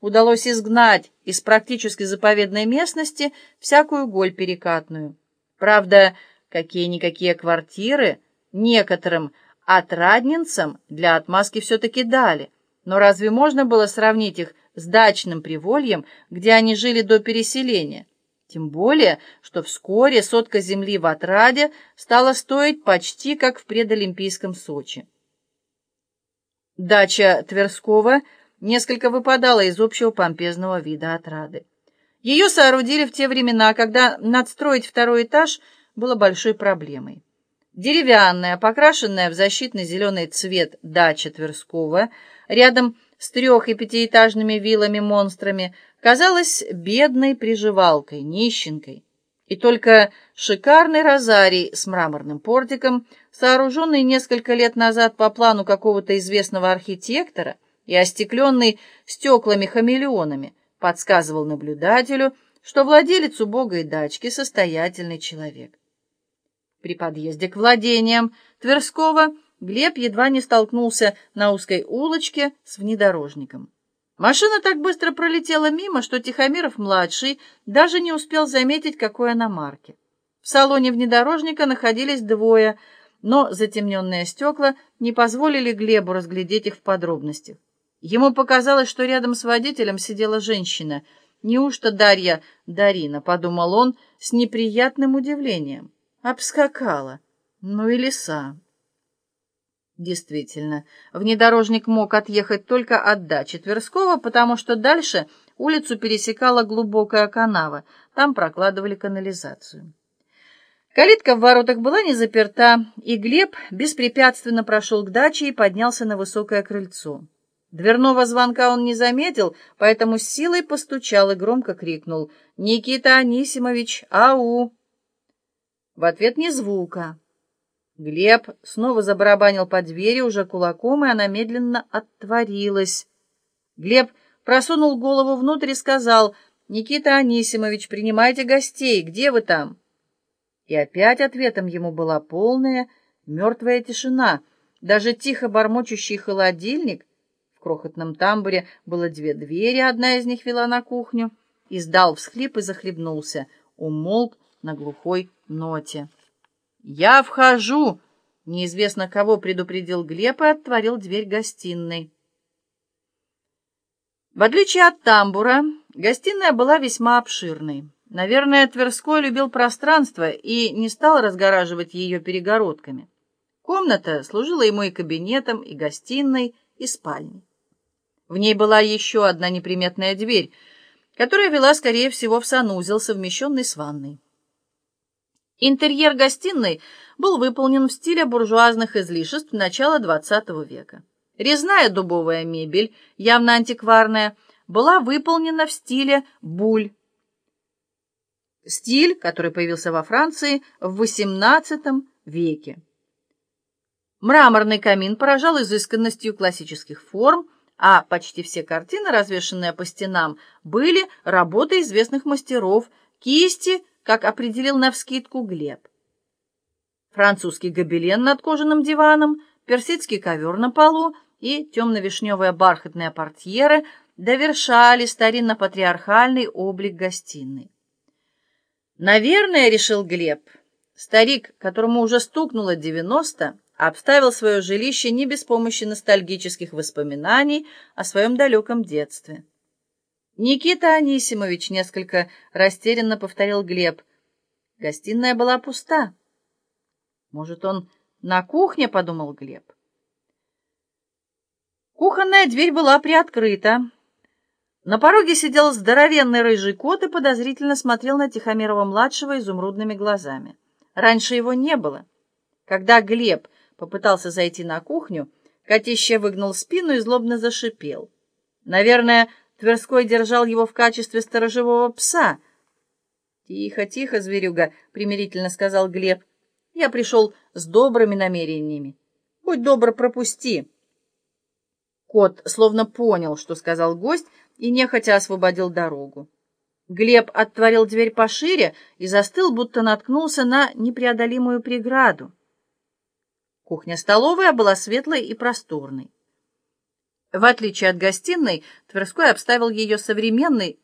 удалось изгнать из практически заповедной местности всякую голь перекатную. Правда, какие-никакие квартиры некоторым отрадненцам для отмазки все-таки дали, но разве можно было сравнить их с дачным привольем, где они жили до переселения? Тем более, что вскоре сотка земли в Отраде стала стоить почти как в предолимпийском Сочи. Дача Тверского несколько выпадала из общего помпезного вида Отрады. Ее соорудили в те времена, когда надстроить второй этаж было большой проблемой. Деревянная, покрашенная в защитный зеленый цвет дача Тверского, рядом с трех- и пятиэтажными виллами-монстрами, казалась бедной приживалкой, нищенкой. И только шикарный розарий с мраморным портиком, сооруженный несколько лет назад по плану какого-то известного архитектора и остекленный стеклами-хамелеонами, подсказывал наблюдателю, что владелец убогой дачки состоятельный человек. При подъезде к владениям Тверского Глеб едва не столкнулся на узкой улочке с внедорожником. Машина так быстро пролетела мимо, что Тихомиров-младший даже не успел заметить, какой она марки. В салоне внедорожника находились двое, но затемненные стекла не позволили Глебу разглядеть их в подробностях. Ему показалось, что рядом с водителем сидела женщина. «Неужто Дарья Дарина?» — подумал он с неприятным удивлением. Обскакала. Ну и леса. Действительно, внедорожник мог отъехать только от дачи Тверского, потому что дальше улицу пересекала глубокая канава, там прокладывали канализацию. Калитка в воротах была не заперта, и Глеб беспрепятственно прошел к даче и поднялся на высокое крыльцо. Дверного звонка он не заметил, поэтому с силой постучал и громко крикнул «Никита Анисимович, ау!» В ответ ни звука. Глеб снова забарабанил по двери уже кулаком, и она медленно отворилась. Глеб просунул голову внутрь и сказал «Никита Анисимович, принимайте гостей, где вы там?» И опять ответом ему была полная мертвая тишина, даже тихо бормочущий холодильник, крохотном тамбуре было две двери, одна из них вела на кухню. Издал всхлип и захлебнулся. Умолк на глухой ноте. «Я вхожу!» — неизвестно кого предупредил Глеб и отворил дверь гостиной. В отличие от тамбура, гостиная была весьма обширной. Наверное, Тверской любил пространство и не стал разгораживать ее перегородками. Комната служила ему и кабинетом, и гостиной, и спальней. В ней была еще одна неприметная дверь, которая вела, скорее всего, в санузел, совмещенный с ванной. Интерьер гостиной был выполнен в стиле буржуазных излишеств начала XX века. Резная дубовая мебель, явно антикварная, была выполнена в стиле буль. Стиль, который появился во Франции в XVIII веке. Мраморный камин поражал изысканностью классических форм, а почти все картины, развешанные по стенам, были работой известных мастеров, кисти, как определил навскидку Глеб. Французский гобелен над кожаным диваном, персидский ковер на полу и темно-вишневые бархатные портьеры довершали старинно-патриархальный облик гостиной. Наверное, решил Глеб, старик, которому уже стукнуло девяносто, обставил свое жилище не без помощи ностальгических воспоминаний о своем далеком детстве. «Никита Анисимович», — несколько растерянно повторил Глеб. Гостиная была пуста. «Может, он на кухне?» — подумал Глеб. Кухонная дверь была приоткрыта. На пороге сидел здоровенный рыжий кот и подозрительно смотрел на Тихомирова-младшего изумрудными глазами. Раньше его не было. Когда Глеб попытался зайти на кухню, котище выгнул спину и злобно зашипел. Наверное, Тверской держал его в качестве сторожевого пса. «Тихо, тихо, зверюга», — примирительно сказал Глеб. «Я пришел с добрыми намерениями. Будь добр, пропусти». Кот словно понял, что сказал гость, и нехотя освободил дорогу. Глеб отворил дверь пошире и застыл, будто наткнулся на непреодолимую преграду. Кухня-столовая была светлой и просторной. В отличие от гостиной, Тверской обставил ее современной,